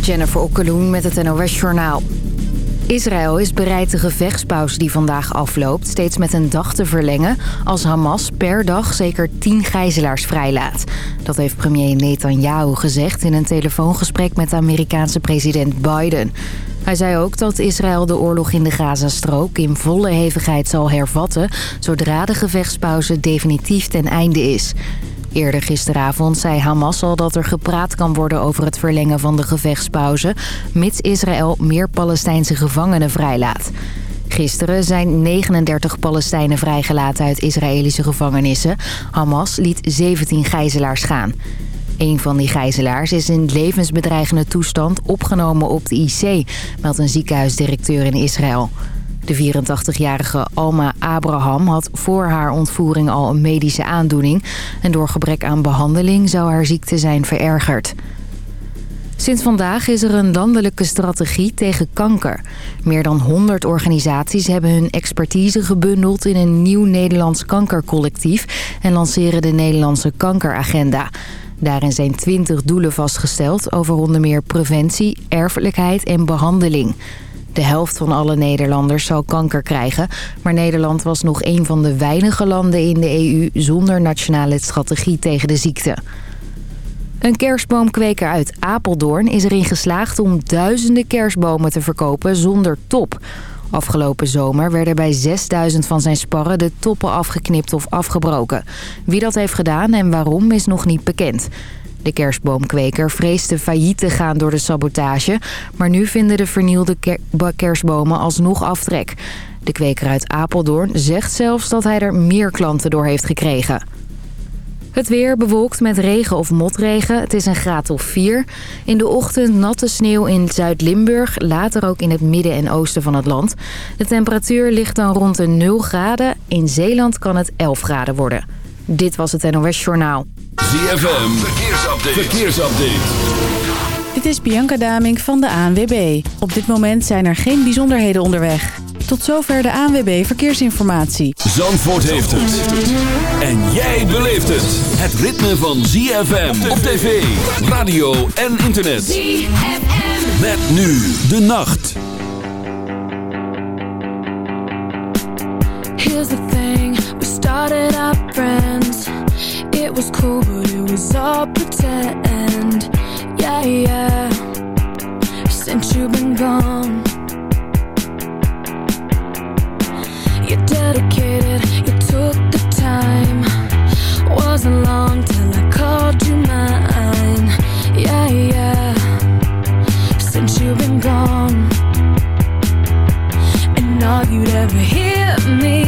Jennifer Okkeloen met het NOS Journaal. Israël is bereid de gevechtspauze die vandaag afloopt... steeds met een dag te verlengen als Hamas per dag zeker 10 gijzelaars vrijlaat. Dat heeft premier Netanyahu gezegd in een telefoongesprek met Amerikaanse president Biden. Hij zei ook dat Israël de oorlog in de Gazastrook in volle hevigheid zal hervatten... zodra de gevechtspauze definitief ten einde is. Eerder gisteravond zei Hamas al dat er gepraat kan worden over het verlengen van de gevechtspauze... mits Israël meer Palestijnse gevangenen vrijlaat. Gisteren zijn 39 Palestijnen vrijgelaten uit Israëlische gevangenissen. Hamas liet 17 gijzelaars gaan. Een van die gijzelaars is in levensbedreigende toestand opgenomen op de IC... meldt een ziekenhuisdirecteur in Israël. De 84-jarige Alma Abraham had voor haar ontvoering al een medische aandoening... en door gebrek aan behandeling zou haar ziekte zijn verergerd. Sinds vandaag is er een landelijke strategie tegen kanker. Meer dan 100 organisaties hebben hun expertise gebundeld in een nieuw Nederlands kankercollectief... en lanceren de Nederlandse kankeragenda. Daarin zijn 20 doelen vastgesteld over onder meer preventie, erfelijkheid en behandeling... De helft van alle Nederlanders zou kanker krijgen. Maar Nederland was nog een van de weinige landen in de EU zonder nationale strategie tegen de ziekte. Een kerstboomkweker uit Apeldoorn is erin geslaagd om duizenden kerstbomen te verkopen zonder top. Afgelopen zomer werden bij 6000 van zijn sparren de toppen afgeknipt of afgebroken. Wie dat heeft gedaan en waarom is nog niet bekend. De kerstboomkweker vreesde failliet te gaan door de sabotage... maar nu vinden de vernielde kerstbomen alsnog aftrek. De kweker uit Apeldoorn zegt zelfs dat hij er meer klanten door heeft gekregen. Het weer bewolkt met regen of motregen. Het is een graad of 4. In de ochtend natte sneeuw in Zuid-Limburg. Later ook in het midden en oosten van het land. De temperatuur ligt dan rond de 0 graden. In Zeeland kan het 11 graden worden. Dit was het NOS Journaal. ZFM, verkeersupdate. verkeersupdate. Dit is Bianca Daming van de ANWB. Op dit moment zijn er geen bijzonderheden onderweg. Tot zover de ANWB Verkeersinformatie. Zandvoort heeft het. En jij beleeft het. Het ritme van ZFM op tv, radio en internet. ZFM. Met nu de nacht. Here's the thing, we started our friends. It was cool, but it was all pretend. Yeah, yeah. Since you've been gone, you're dedicated. You took the time. Wasn't long till I called you mine. Yeah, yeah. Since you've been gone, and all you'd ever hear me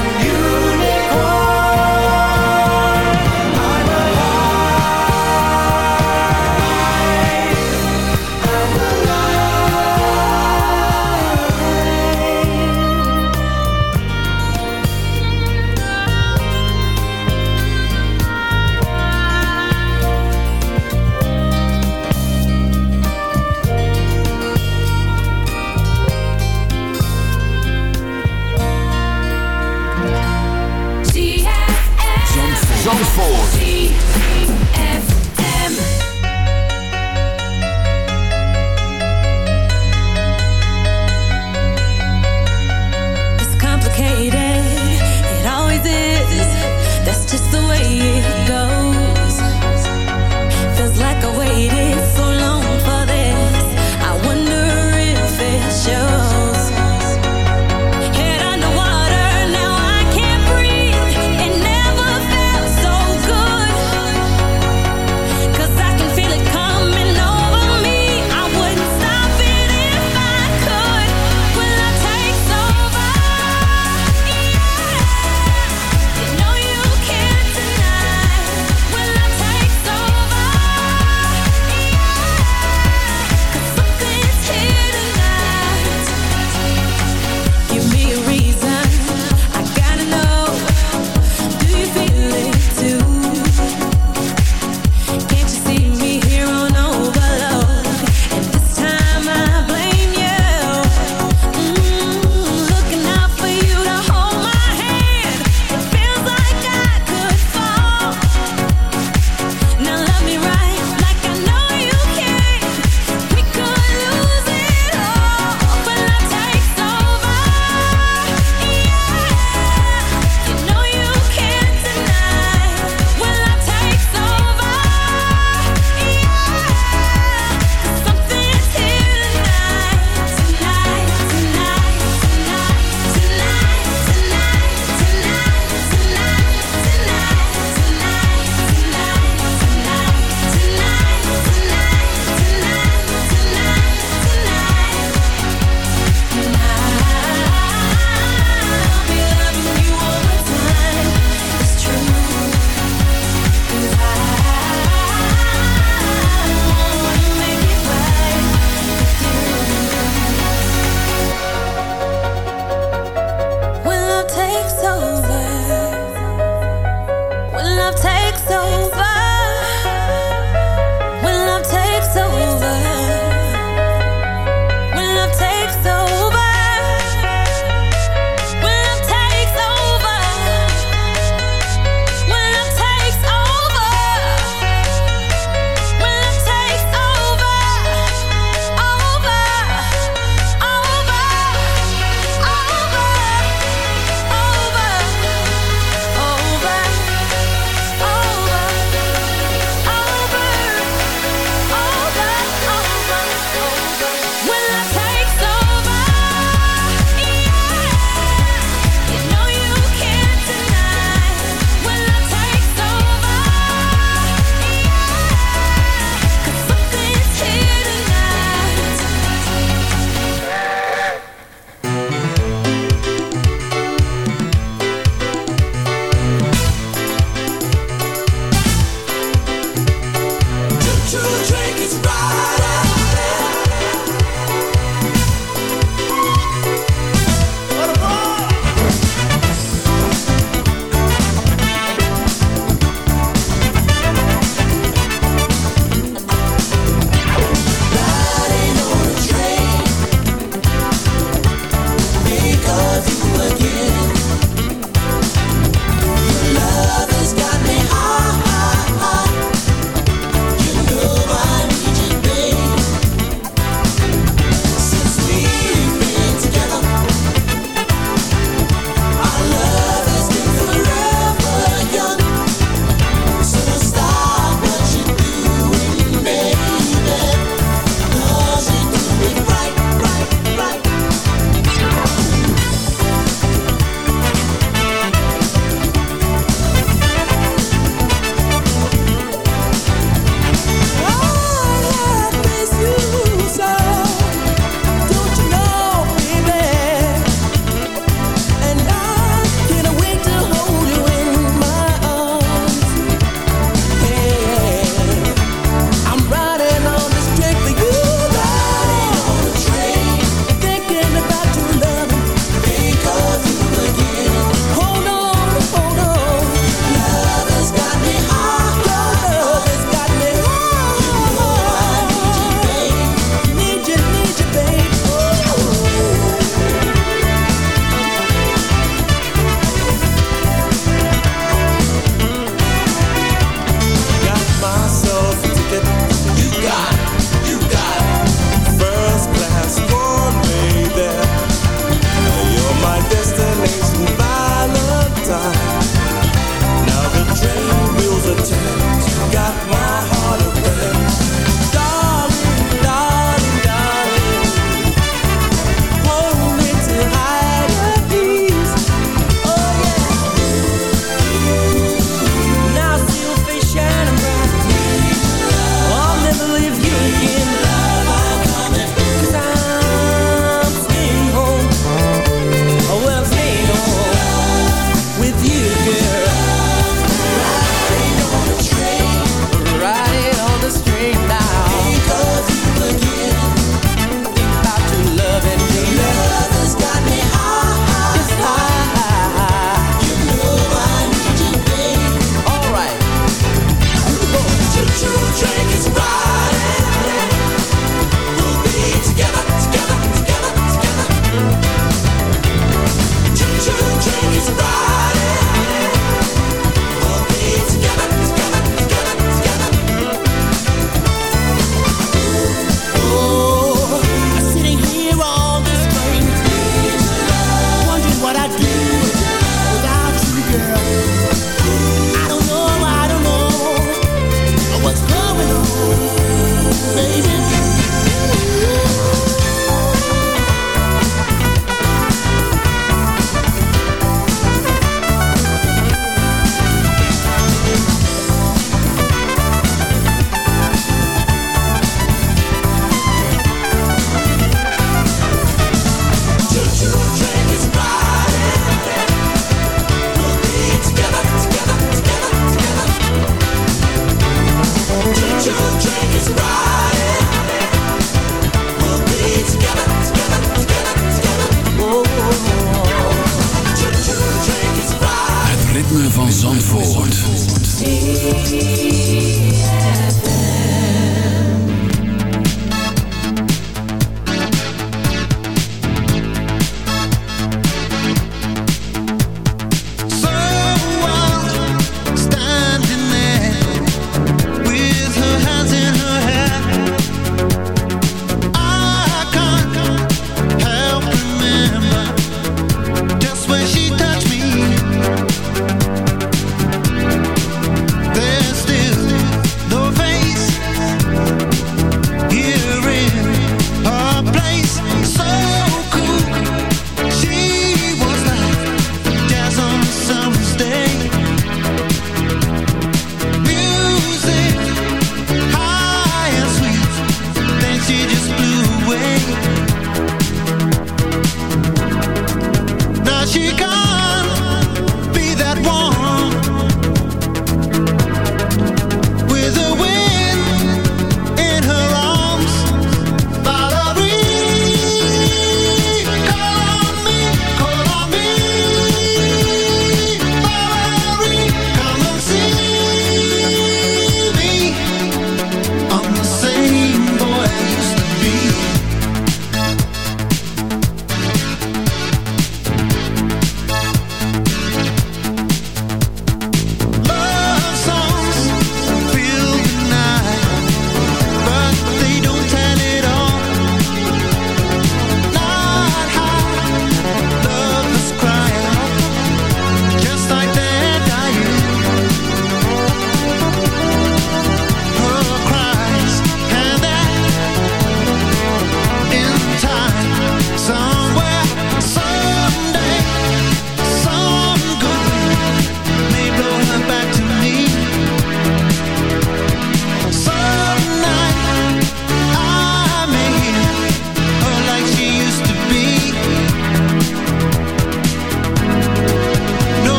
Zandvoort.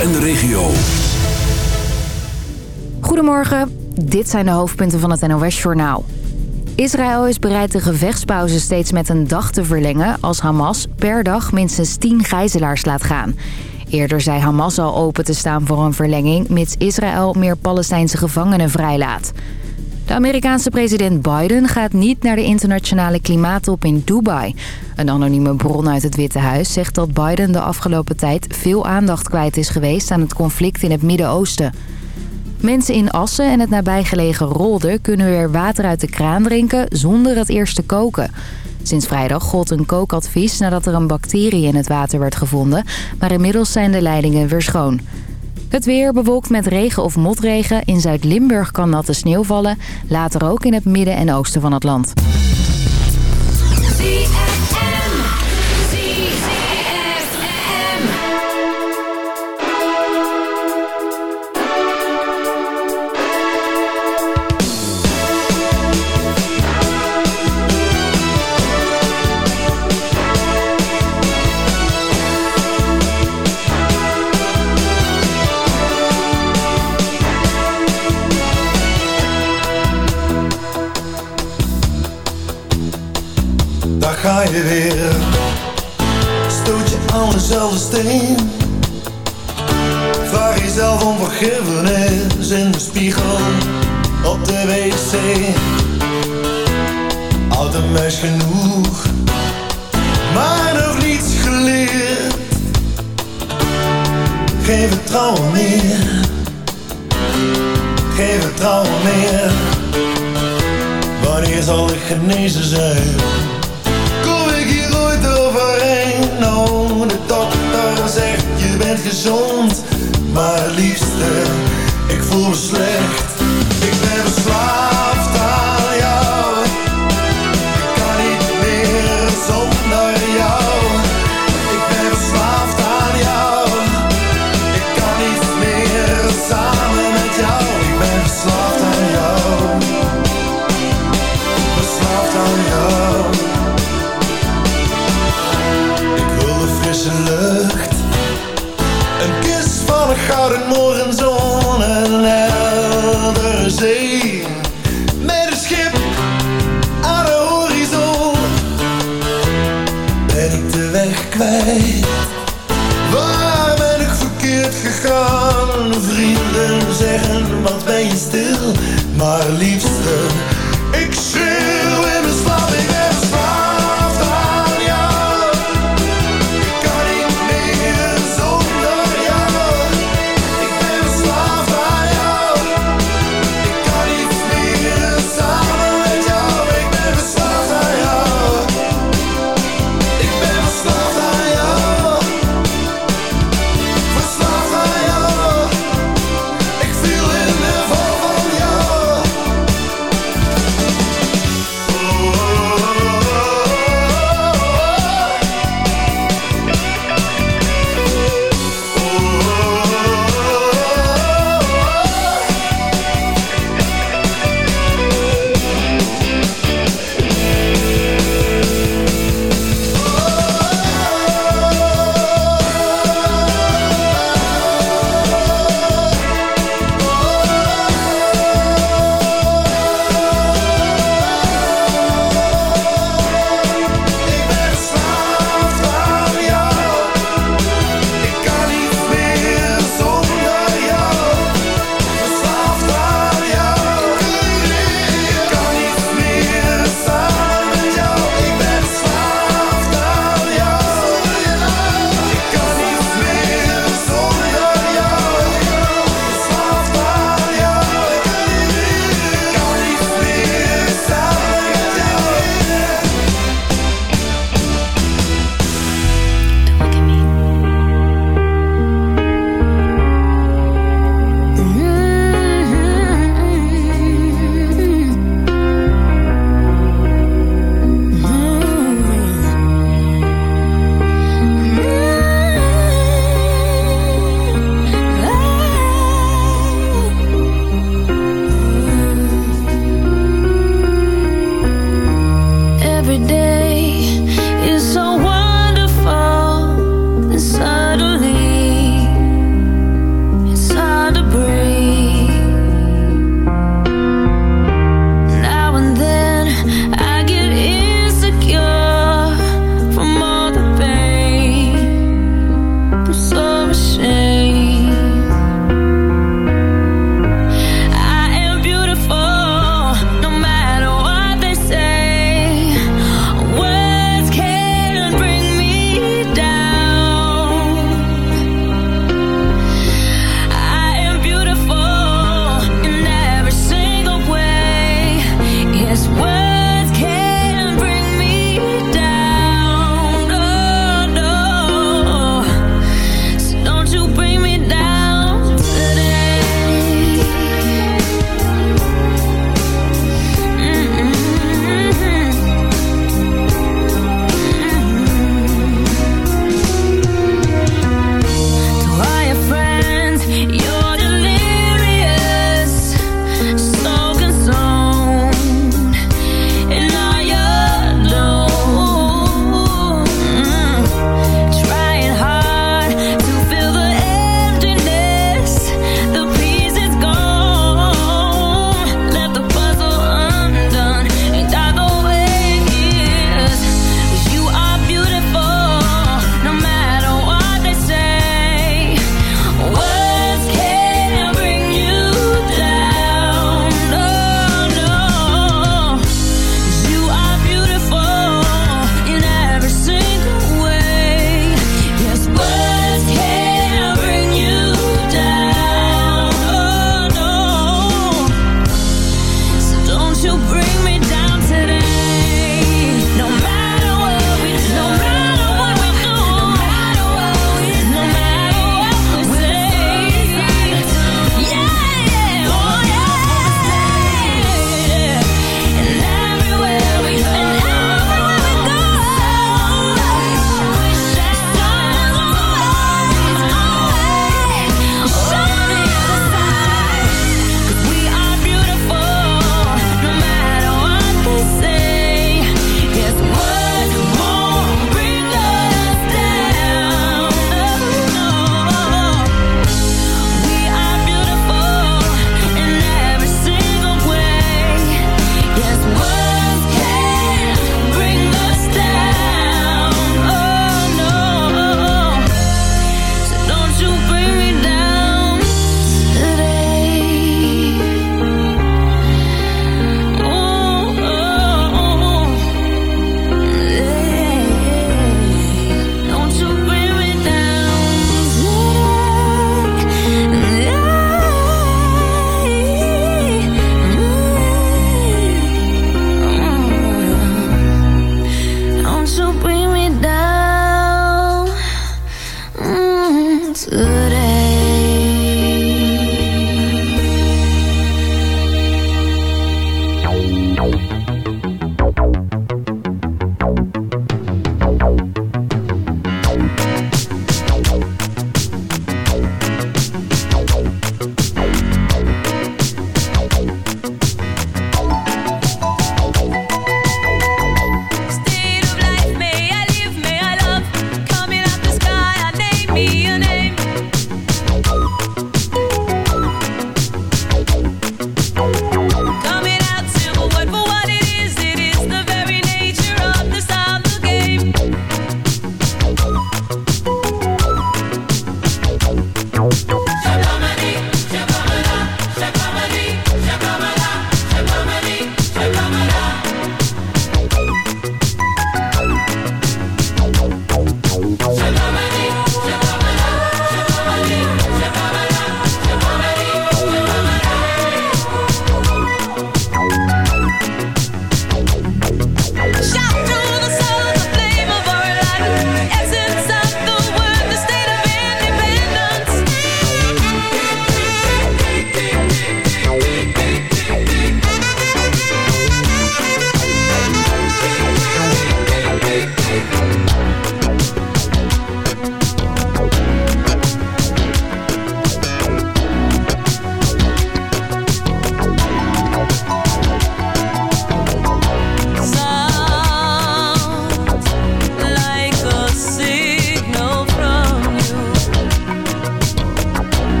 En de regio. Goedemorgen, dit zijn de hoofdpunten van het NOS-journaal. Israël is bereid de gevechtspauze steeds met een dag te verlengen... als Hamas per dag minstens 10 gijzelaars laat gaan. Eerder zei Hamas al open te staan voor een verlenging... mits Israël meer Palestijnse gevangenen vrijlaat. De Amerikaanse president Biden gaat niet naar de internationale klimaattop in Dubai. Een anonieme bron uit het Witte Huis zegt dat Biden de afgelopen tijd veel aandacht kwijt is geweest aan het conflict in het Midden-Oosten. Mensen in Assen en het nabijgelegen Rolde kunnen weer water uit de kraan drinken zonder het eerst te koken. Sinds vrijdag gold een kookadvies nadat er een bacterie in het water werd gevonden, maar inmiddels zijn de leidingen weer schoon. Het weer bewolkt met regen of motregen. In Zuid-Limburg kan natte sneeuw vallen. Later ook in het midden en oosten van het land. Je weer. Stoot je aan dezelfde steen. Vraag jezelf om vergiffenis in de spiegel op de wc. Oud en meis genoeg, maar nog niets geleerd. Geen vertrouwen meer, geen vertrouwen meer. Wanneer zal ik genezen zijn? De dokter zegt je bent gezond Maar liefste, ik voel me slecht. Ik ben verslaafd Maar liefste,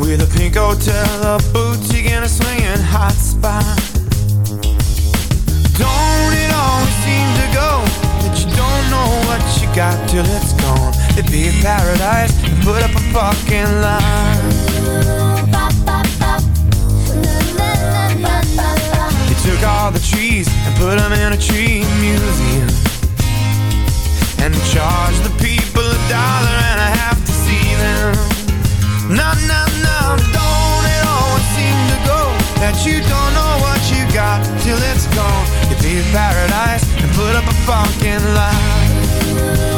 With a pink hotel, a boutique, and a swinging hot spot. Don't it always seem to go that you don't know what you got till it's gone? It'd be a paradise and put up a fucking lie. They took all the trees and put them in a tree museum. And charge the people a dollar and a half to see them. No, no, no, don't it always seem to go that you don't know what you got till it's gone. You be paradise and put up a fucking lie.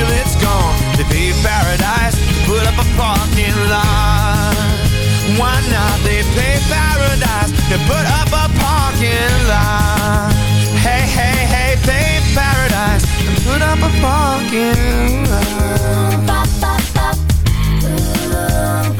till it's gone. Be in paradise, put up a parking lot. Why not? They pay paradise to put up a parking lot? Hey, hey, hey, pay paradise and put up a parking lot. I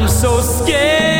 I'm so scared.